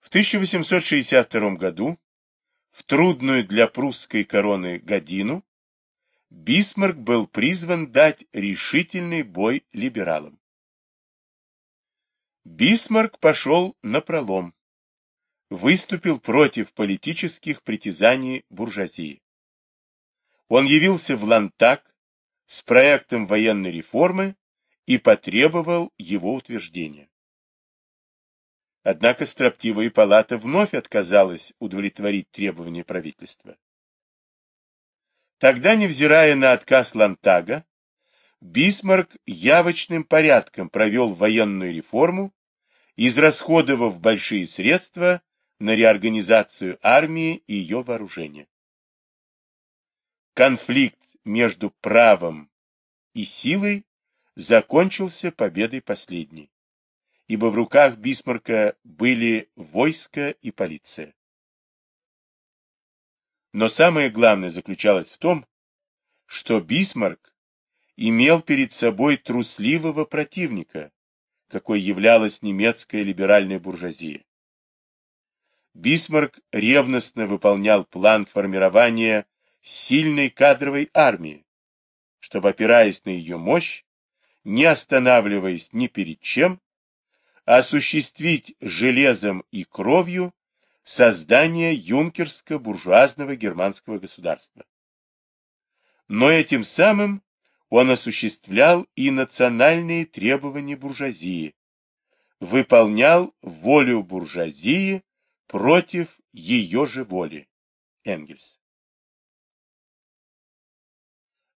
В 1862 году, в трудную для прусской короны годину, Бисмарк был призван дать решительный бой либералам. Бисмарк пошел напролом, выступил против политических притязаний буржуазии. Он явился в Ландтаг с проектом военной реформы и потребовал его утверждения. Однако строптивая палата вновь отказалась удовлетворить требования правительства. Тогда, невзирая на отказ Лантага, Бисмарк явочным порядком провел военную реформу, израсходовав большие средства на реорганизацию армии и ее вооружения. Конфликт между правом и силой закончился победой последней, ибо в руках Бисмарка были войско и полиция. Но самое главное заключалось в том, что Бисмарк имел перед собой трусливого противника, какой являлась немецкая либеральная буржуазия. Бисмарк ревностно выполнял план формирования сильной кадровой армии, чтобы, опираясь на ее мощь, не останавливаясь ни перед чем, осуществить железом и кровью создание юнкерско-буржуазного германского государства. Но этим самым он осуществлял и национальные требования буржуазии, выполнял волю буржуазии против ее же воли. Энгельс.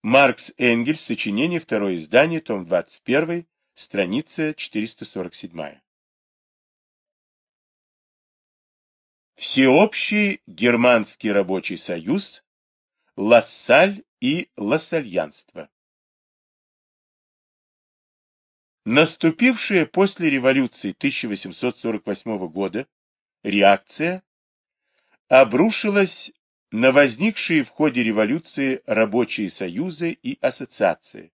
Маркс Энгельс, сочинение, второе издание, том 21, страница 447. Всеобщий германский рабочий союз, Лассаль и Лассальянство. Наступившая после революции 1848 года реакция обрушилась на возникшие в ходе революции рабочие союзы и ассоциации,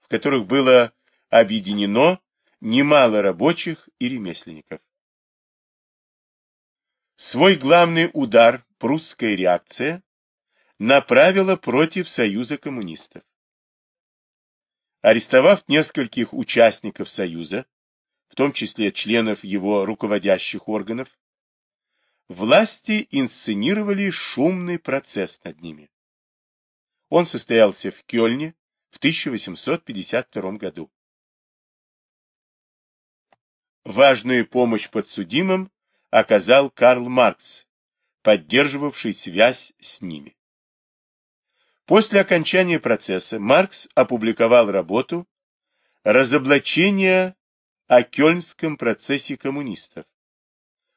в которых было объединено немало рабочих и ремесленников. Свой главный удар прусская реакция направила против Союза коммунистов. Арестовав нескольких участников Союза, в том числе членов его руководящих органов, власти инсценировали шумный процесс над ними. Он состоялся в Кёльне в 1852 году. Важную помощь подсудимым оказал Карл Маркс, поддерживавший связь с ними. После окончания процесса Маркс опубликовал работу «Разоблачение о кёльнском процессе коммунистов»,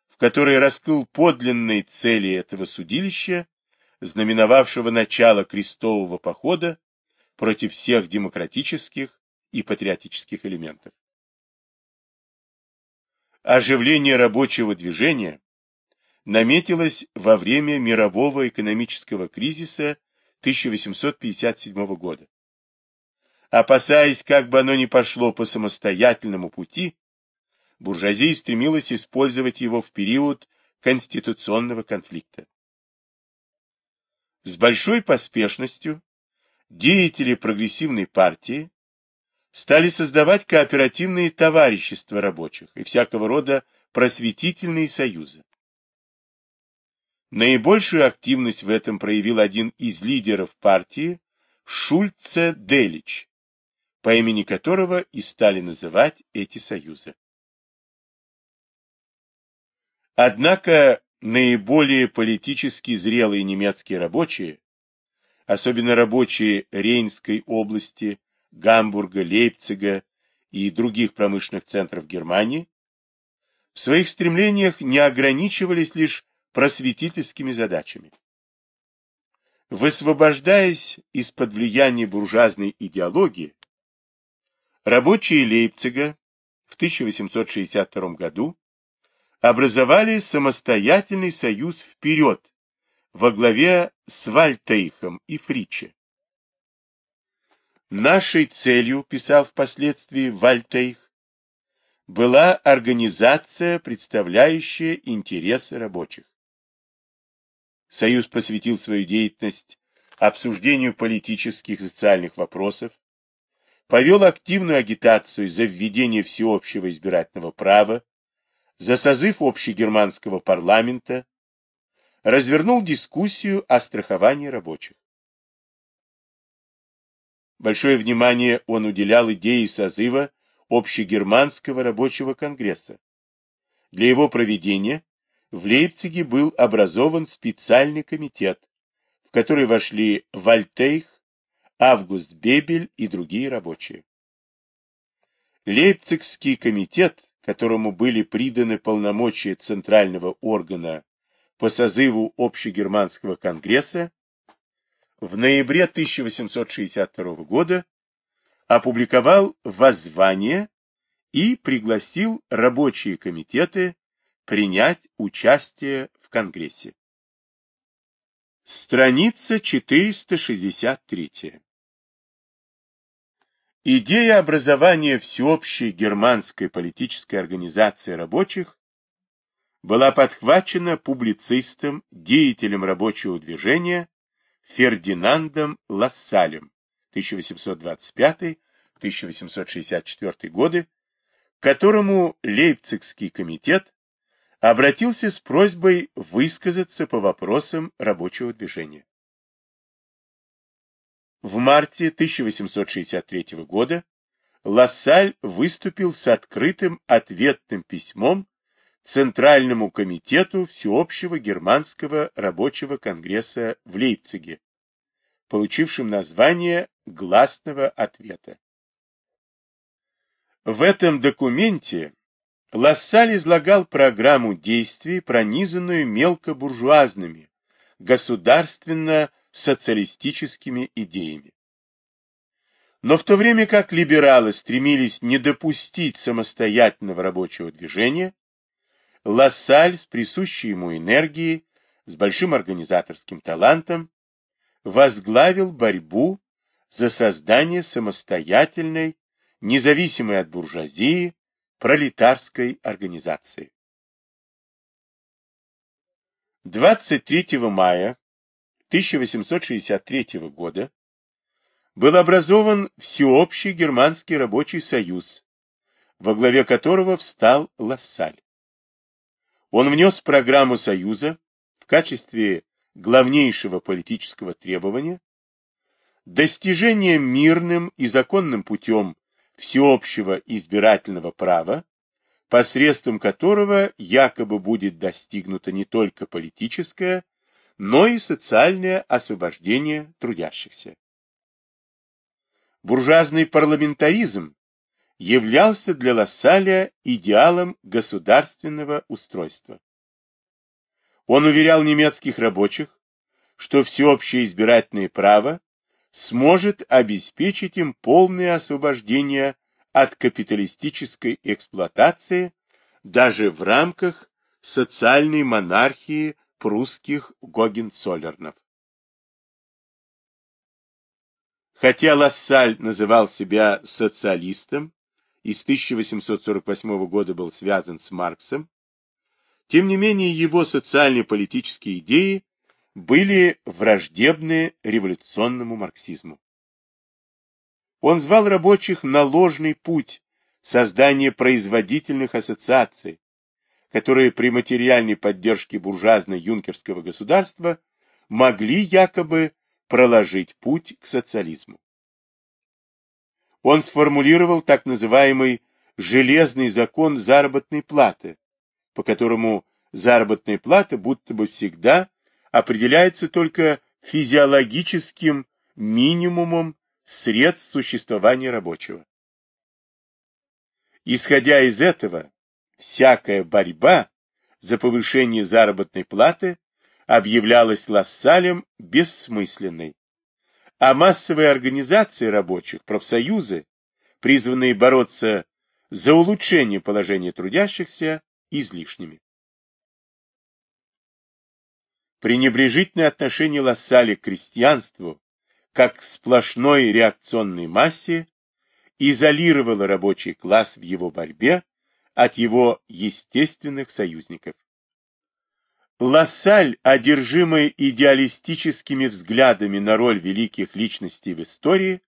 в которой раскрыл подлинные цели этого судилища, знаменовавшего начало крестового похода против всех демократических и патриотических элементов. Оживление рабочего движения наметилось во время мирового экономического кризиса 1857 года. Опасаясь, как бы оно ни пошло по самостоятельному пути, буржуазия стремилась использовать его в период конституционного конфликта. С большой поспешностью деятели прогрессивной партии стали создавать кооперативные товарищества рабочих и всякого рода просветительные союзы. Наибольшую активность в этом проявил один из лидеров партии Шульце Делич, по имени которого и стали называть эти союзы. Однако наиболее политически зрелые немецкие рабочие, особенно рабочие Рейнской области, Гамбурга, Лейпцига и других промышленных центров Германии, в своих стремлениях не ограничивались лишь просветительскими задачами. Высвобождаясь из-под влияния буржуазной идеологии, рабочие Лейпцига в 1862 году образовали самостоятельный союз «Вперед» во главе с Вальтейхом и Фриче. Нашей целью, писал впоследствии Вальтейх, была организация, представляющая интересы рабочих. Союз посвятил свою деятельность обсуждению политических и социальных вопросов, повел активную агитацию за введение всеобщего избирательного права, за созыв общегерманского парламента, развернул дискуссию о страховании рабочих. Большое внимание он уделял идее созыва Общегерманского рабочего конгресса. Для его проведения в Лейпциге был образован специальный комитет, в который вошли Вальтейх, Август Бебель и другие рабочие. Лейпцигский комитет, которому были приданы полномочия центрального органа по созыву Общегерманского конгресса, в ноябре 1862 года опубликовал воззвание и пригласил рабочие комитеты принять участие в Конгрессе. Страница 463. Идея образования всеобщей германской политической организации рабочих была подхвачена публицистом, деятелем рабочего движения Фердинандом Лассалем 1825-1864 годы, к которому Лейпцигский комитет обратился с просьбой высказаться по вопросам рабочего движения. В марте 1863 года Лассаль выступил с открытым ответным письмом Центральному комитету Всеобщего германского рабочего конгресса в Лейпциге, получившим название гласного ответа. В этом документе Лассаль излагал программу действий, пронизанную мелкобуржуазными, государственно-социалистическими идеями. Но в то время как либералы стремились не допустить самостоятельного рабочего движения, Лассаль с присущей ему энергией, с большим организаторским талантом, возглавил борьбу за создание самостоятельной, независимой от буржуазии, пролетарской организации. 23 мая 1863 года был образован Всеобщий германский рабочий союз, во главе которого встал Лассаль. Он внес программу союза в качестве главнейшего политического требования достижение мирным и законным путем всеобщего избирательного права, посредством которого якобы будет достигнуто не только политическое, но и социальное освобождение трудящихся. Буржуазный парламентаризм являлся для Лассаля идеалом государственного устройства. Он уверял немецких рабочих, что всеобщее избирательное право сможет обеспечить им полное освобождение от капиталистической эксплуатации даже в рамках социальной монархии прусских Гогенцоллернов. Хотя Лассаль называл себя социалистом и с 1848 года был связан с Марксом, тем не менее его социально-политические идеи были враждебны революционному марксизму. Он звал рабочих на ложный путь создания производительных ассоциаций, которые при материальной поддержке буржуазно-юнкерского государства могли якобы проложить путь к социализму. Он сформулировал так называемый «железный закон заработной платы», по которому заработная плата будто бы всегда определяется только физиологическим минимумом средств существования рабочего. Исходя из этого, всякая борьба за повышение заработной платы объявлялась Лассалем бессмысленной, а массовые организации рабочих, профсоюзы, призванные бороться за улучшение положения трудящихся, излишними. Пренебрежительное отношение Лассаля к крестьянству, как к сплошной реакционной массе, изолировало рабочий класс в его борьбе от его естественных союзников. Лассаль, одержимый идеалистическими взглядами на роль великих личностей в истории,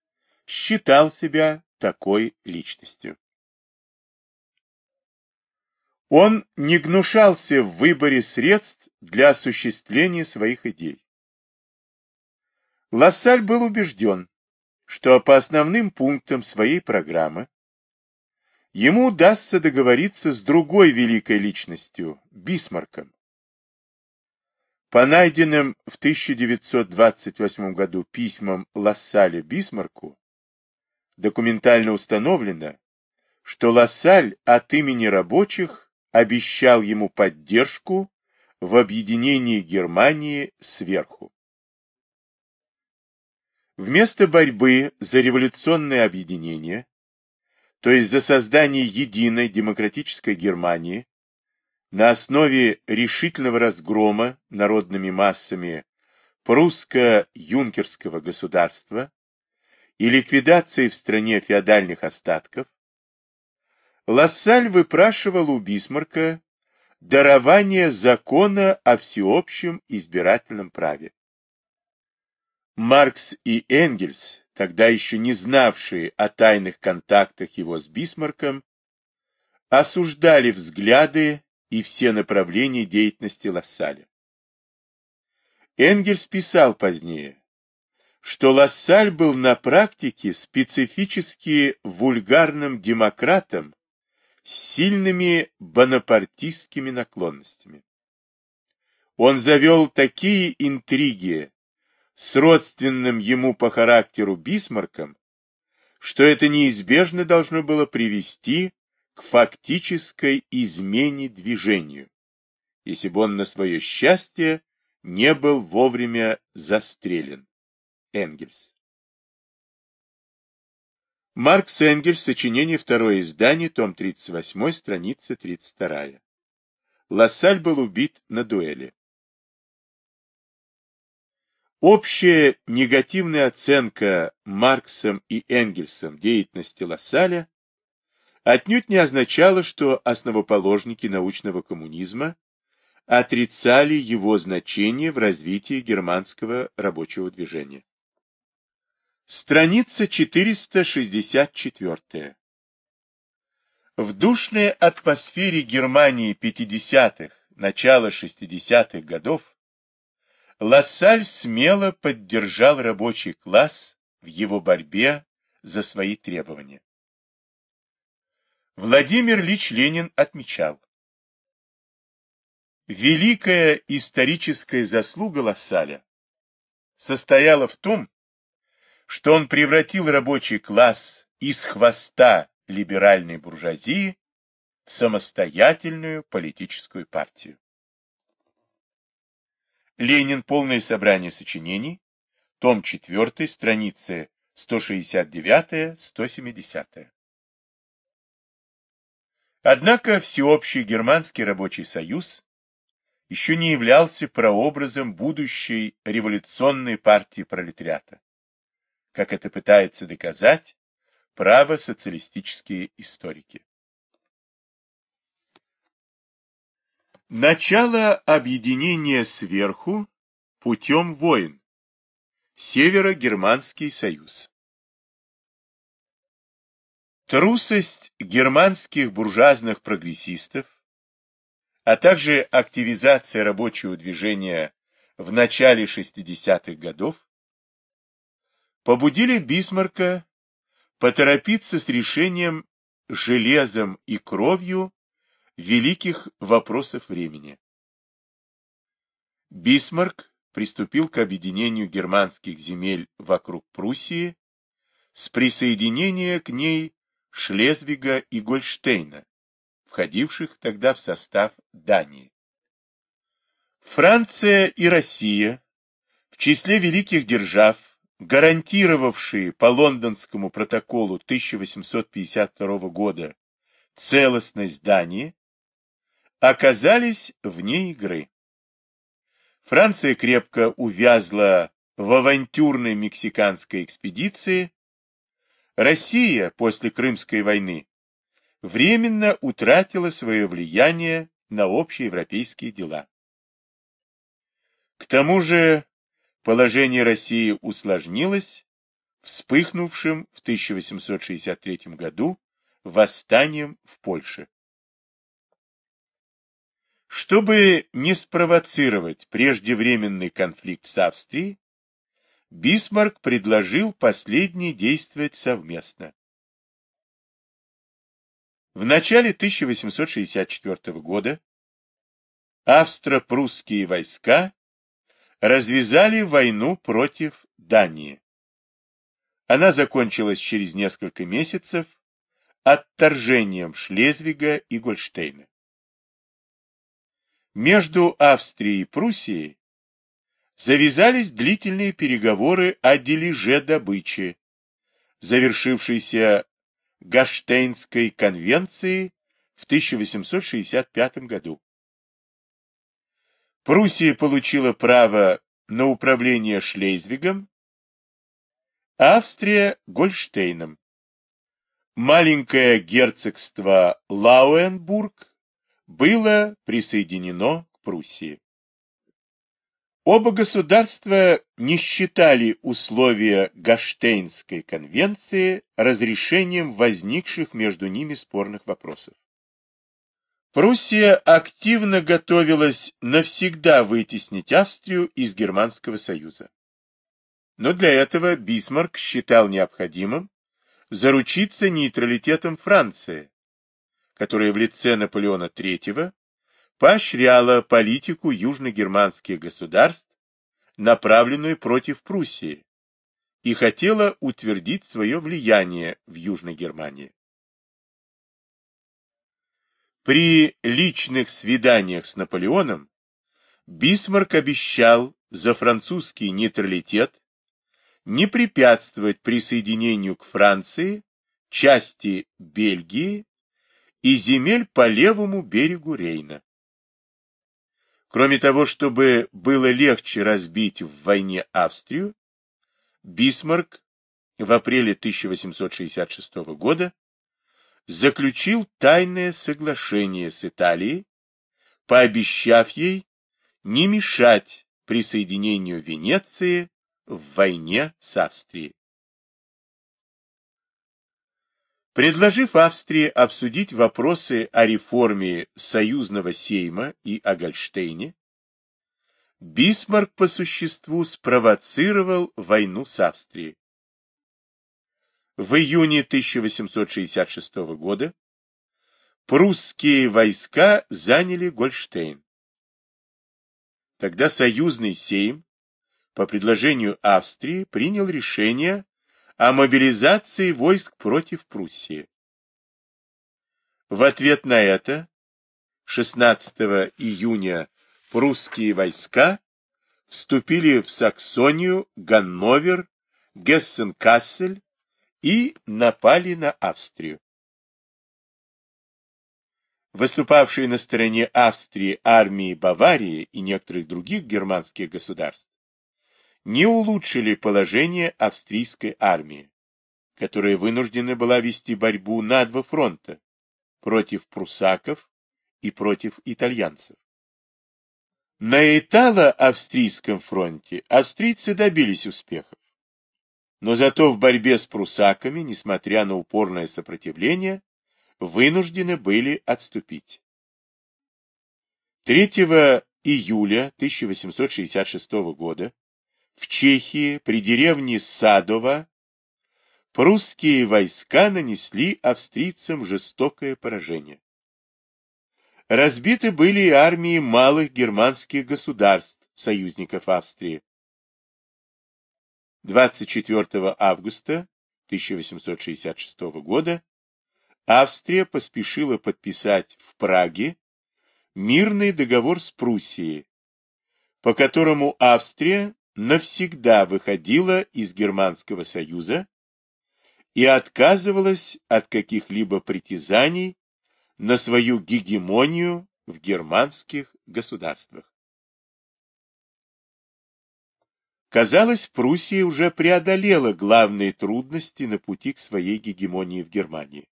считал себя такой личностью. Он не гнушался в выборе средств для осуществления своих идей. Лассаль был убежден, что по основным пунктам своей программы ему удастся договориться с другой великой личностью – Бисмарком. По найденным в 1928 году письмам Лассаля Бисмарку документально установлено, что Лассаль от имени рабочих обещал ему поддержку в объединении Германии сверху. Вместо борьбы за революционное объединение, то есть за создание единой демократической Германии, на основе решительного разгрома народными массами прусско-юнкерского государства и ликвидации в стране феодальных остатков, Лассаль выпрашивал у Бисмарка дарование закона о всеобщем избирательном праве. Маркс и Энгельс, тогда еще не знавшие о тайных контактах его с Бисмарком, осуждали взгляды и все направления деятельности Лассаля. Энгельс писал позднее, что Лассаль был на практике специфически вульгарным демократом с сильными бонапартистскими наклонностями. Он завел такие интриги с родственным ему по характеру Бисмарком, что это неизбежно должно было привести к фактической измене движению, если бы он на свое счастье не был вовремя застрелен. Энгельс. Маркс Энгельс, сочинение, второе издание, том 38, страница 32. Лассаль был убит на дуэли. Общая негативная оценка Марксом и Энгельсом деятельности Лассаля отнюдь не означала, что основоположники научного коммунизма отрицали его значение в развитии германского рабочего движения. Страница 464. В душной атмосфере Германии 50-х, начала 60-х годов Лассаль смело поддержал рабочий класс в его борьбе за свои требования. Владимир Ильич Ленин отмечал, Великая историческая заслуга Лассаля состояла в том, что он превратил рабочий класс из хвоста либеральной буржуазии в самостоятельную политическую партию. Ленин. Полное собрание сочинений. Том 4. Страницы 169-170. Однако Всеобщий Германский рабочий союз еще не являлся прообразом будущей революционной партии пролетариата, как это пытаются доказать правосоциалистические историки. Начало объединения сверху путем войн. Северо-германский союз. Трусость германских буржуазных прогрессистов, а также активизация рабочего движения в начале 60-х годов побудили Бисмарка поторопиться с решением железом и кровью великих вопросов времени. Бисмарк приступил к объединению германских земель вокруг Пруссии с присоединения к ней Шлезвига и Гольштейна, входивших тогда в состав Дании. Франция и Россия в числе великих держав, гарантировавшие по Лондонскому протоколу 1852 года целостность Дании, оказались вне игры. Франция крепко увязла в авантюрной мексиканской экспедиции. Россия после Крымской войны временно утратила свое влияние на общеевропейские дела. К тому же положение России усложнилось вспыхнувшим в 1863 году восстанием в Польше. Чтобы не спровоцировать преждевременный конфликт с Австрией, Бисмарк предложил последние действовать совместно. В начале 1864 года австро-прусские войска развязали войну против Дании. Она закончилась через несколько месяцев отторжением Шлезвига и Гольштейна. Между Австрией и Пруссией завязались длительные переговоры о дележе добычи, завершившейся Гаштейнской конвенцией в 1865 году. Пруссия получила право на управление Шлезвигом, Австрия – Гольштейном. Маленькое герцогство Лауенбург было присоединено к Пруссии. Оба государства не считали условия Гаштейнской конвенции разрешением возникших между ними спорных вопросов. Пруссия активно готовилась навсегда вытеснить Австрию из Германского союза. Но для этого Бисмарк считал необходимым заручиться нейтралитетом Франции, которая в лице Наполеона III поощряла политику южногерманских государств, направленную против Пруссии, и хотела утвердить свое влияние в Южной Германии. При личных свиданиях с Наполеоном Бисмарк обещал за французский нейтралитет не препятствовать присоединению к Франции части Бельгии и земель по левому берегу Рейна. Кроме того, чтобы было легче разбить в войне Австрию, Бисмарк в апреле 1866 года заключил тайное соглашение с Италией, пообещав ей не мешать присоединению Венеции в войне с Австрией. Предложив Австрии обсудить вопросы о реформе союзного сейма и о Гольштейне, Бисмарк по существу спровоцировал войну с Австрией. В июне 1866 года прусские войска заняли Гольштейн. Тогда союзный сейм по предложению Австрии принял решение о мобилизации войск против Пруссии. В ответ на это 16 июня прусские войска вступили в Саксонию, Ганновер, Гессен-Кассель и напали на Австрию. Выступавшие на стороне Австрии армии Баварии и некоторых других германских государств не улучшили положение австрийской армии, которая вынуждена была вести борьбу на два фронта против прусаков и против итальянцев. На Итало-Австрийском фронте австрийцы добились успехов, но зато в борьбе с прусаками, несмотря на упорное сопротивление, вынуждены были отступить. 3 июля 1866 года в Чехии при деревне Садова прусские войска нанесли австрийцам жестокое поражение. Разбиты были и армии малых германских государств, союзников Австрии. 24 августа 1866 года Австрия поспешила подписать в Праге мирный договор с Пруссией, по которому Австрия навсегда выходила из Германского союза и отказывалась от каких-либо притязаний на свою гегемонию в германских государствах. Казалось, Пруссия уже преодолела главные трудности на пути к своей гегемонии в Германии.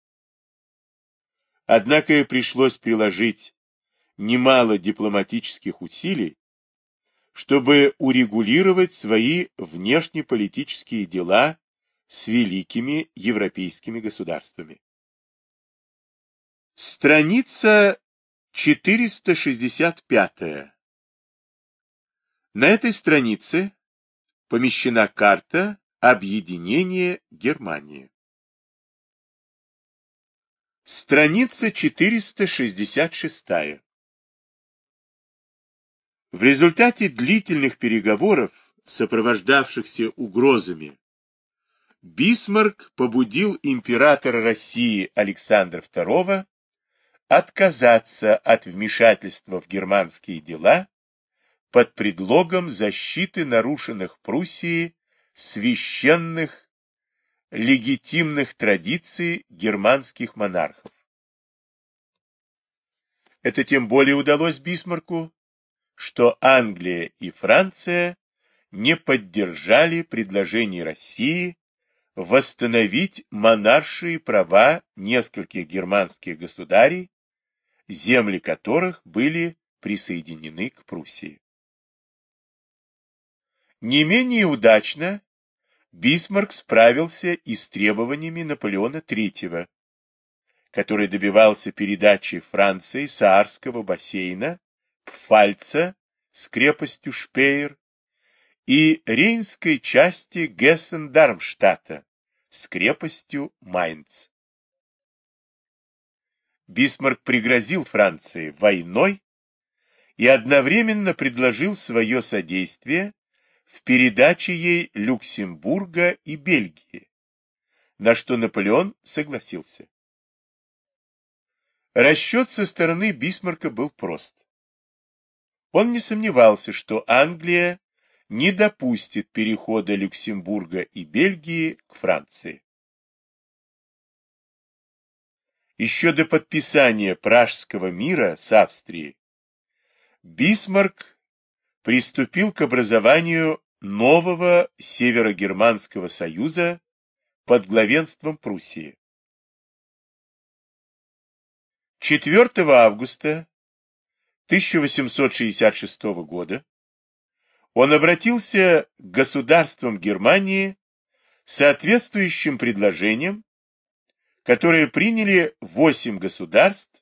Однако пришлось приложить немало дипломатических усилий, чтобы урегулировать свои внешнеполитические дела с великими европейскими государствами. Страница 465. На этой странице помещена карта объединения Германии. Страница 466. В результате длительных переговоров, сопровождавшихся угрозами, Бисмарк побудил императора России Александра II отказаться от вмешательства в германские дела под предлогом защиты нарушенных Пруссией священных легитимных традиций германских монархов. Это тем более удалось Бисмарку, что Англия и Франция не поддержали предложение России восстановить монаршие права нескольких германских государей земли которых были присоединены к Пруссии. Не менее удачно Бисмарк справился и с требованиями Наполеона III, который добивался передачи Франции Саарского бассейна, Пфальца с крепостью Шпеер и рейнской части Гессен-Дармштадта с крепостью Майнц. Бисмарк пригрозил Франции войной и одновременно предложил свое содействие в передаче ей Люксембурга и Бельгии, на что Наполеон согласился. Расчет со стороны Бисмарка был прост. Он не сомневался, что Англия не допустит перехода Люксембурга и Бельгии к Франции. Еще до подписания Пражского мира с Австрией Бисмарк приступил к образованию нового Северогерманского союза под главенством Пруссии. 4 августа 1866 года он обратился к государствам Германии соответствующим предложением которые приняли восемь государств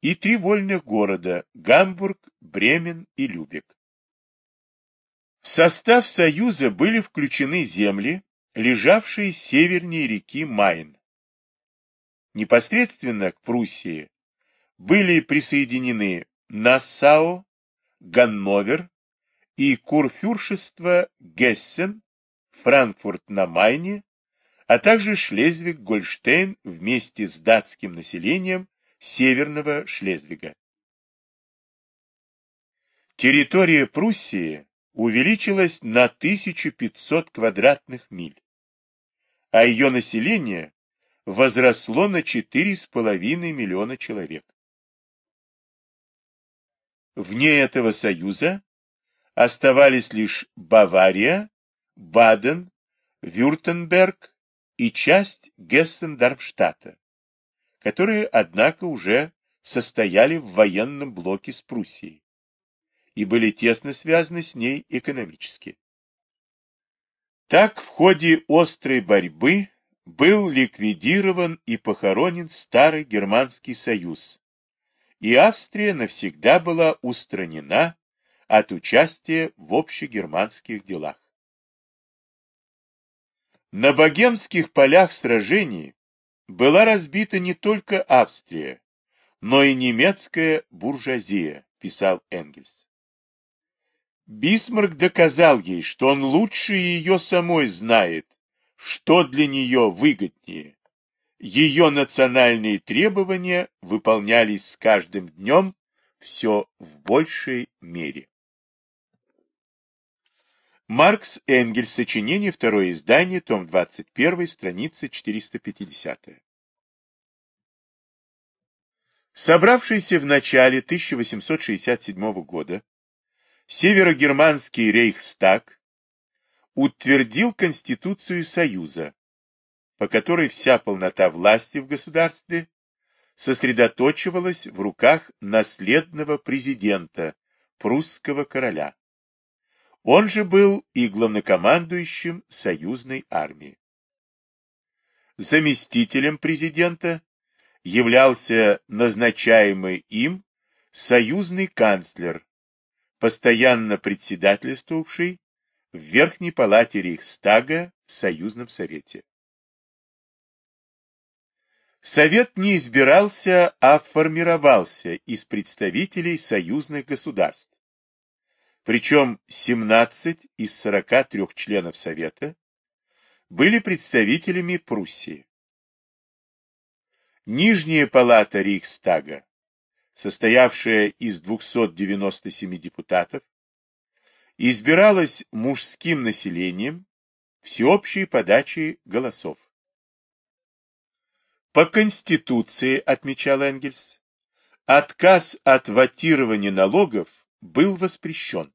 и три вольных города – Гамбург, Бремен и Любек. В состав Союза были включены земли, лежавшие севернее реки Майн. Непосредственно к Пруссии были присоединены Нассау, Ганновер и Курфюршество Гессен, Франкфурт на Майне, а также Шлезвиг-Гольштейн вместе с датским населением Северного Шлезвига. Территория Пруссии увеличилась на 1500 квадратных миль, а ее население возросло на 4,5 миллиона человек. Вне этого союза оставались лишь Бавария, Баден, Вюртемберг, и часть Гессен-Дармштадта, которые, однако, уже состояли в военном блоке с Пруссией и были тесно связаны с ней экономически. Так, в ходе острой борьбы был ликвидирован и похоронен Старый Германский Союз, и Австрия навсегда была устранена от участия в общегерманских делах. На богемских полях сражений была разбита не только Австрия, но и немецкая буржуазия, писал Энгельс. Бисмарк доказал ей, что он лучше ее самой знает, что для нее выгоднее. Ее национальные требования выполнялись с каждым днем все в большей мере. Маркс Энгельс. Сочинение. Второе издание. Том 21. Страница 450. Собравшийся в начале 1867 года Северогерманский Рейхстаг утвердил Конституцию Союза, по которой вся полнота власти в государстве сосредоточивалась в руках наследного президента, прусского короля. Он же был и главнокомандующим союзной армии. Заместителем президента являлся назначаемый им союзный канцлер, постоянно председательствовавший в Верхней палате Рейхстага в Союзном Совете. Совет не избирался, а формировался из представителей союзных государств. Причем 17 из 43 членов Совета были представителями Пруссии. Нижняя палата Рейхстага, состоявшая из 297 депутатов, избиралась мужским населением всеобщей подачей голосов. По Конституции, отмечал Энгельс, отказ от ватирования налогов был воспрещен.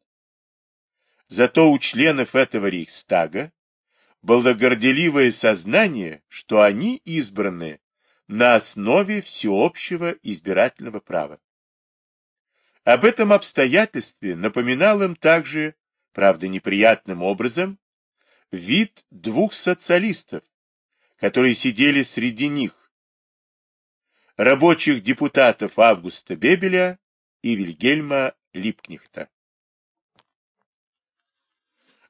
Зато у членов этого Рейхстага было горделивое сознание, что они избраны на основе всеобщего избирательного права. Об этом обстоятельстве напоминал им также, правда неприятным образом, вид двух социалистов, которые сидели среди них, рабочих депутатов Августа Бебеля и Вильгельма Липкнихта.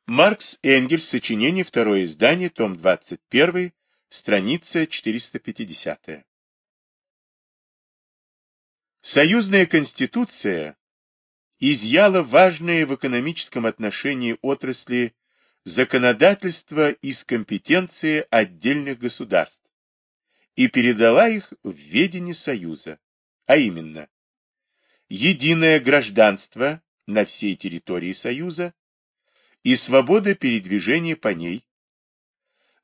Маркс Энгельс, сочинение, второе издание, том 21, страница 450. Союзная конституция изъяла важные в экономическом отношении отрасли законодательства из компетенции отдельных государств и передала их в ведение Союза, а именно единое гражданство на всей территории Союза, и свобода передвижения по ней,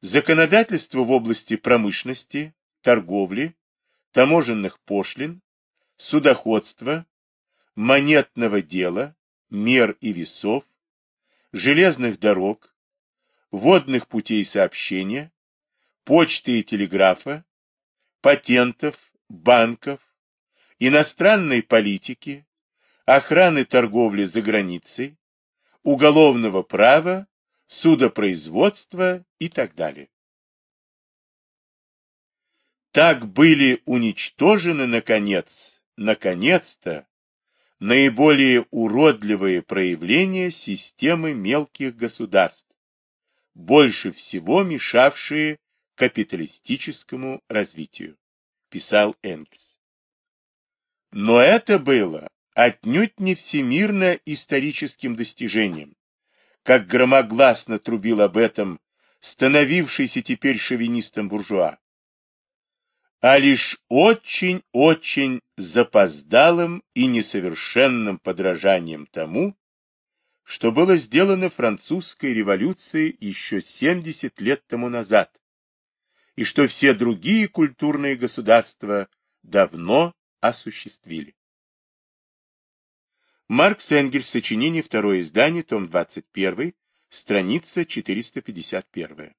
законодательство в области промышленности, торговли, таможенных пошлин, судоходства, монетного дела, мер и весов, железных дорог, водных путей сообщения, почты и телеграфа, патентов, банков, иностранной политики, охраны торговли за границей, уголовного права, судопроизводства и так далее. Так были уничтожены, наконец, наконец-то, наиболее уродливые проявления системы мелких государств, больше всего мешавшие капиталистическому развитию, писал Энгельс. Но это было отнюдь не всемирно историческим достижением, как громогласно трубил об этом становившийся теперь шовинистом буржуа, а лишь очень-очень запоздалым и несовершенным подражанием тому, что было сделано французской революцией еще 70 лет тому назад, и что все другие культурные государства давно осуществили. Маркс Энгельс, сочинение, второе издание, том 21, страница 451.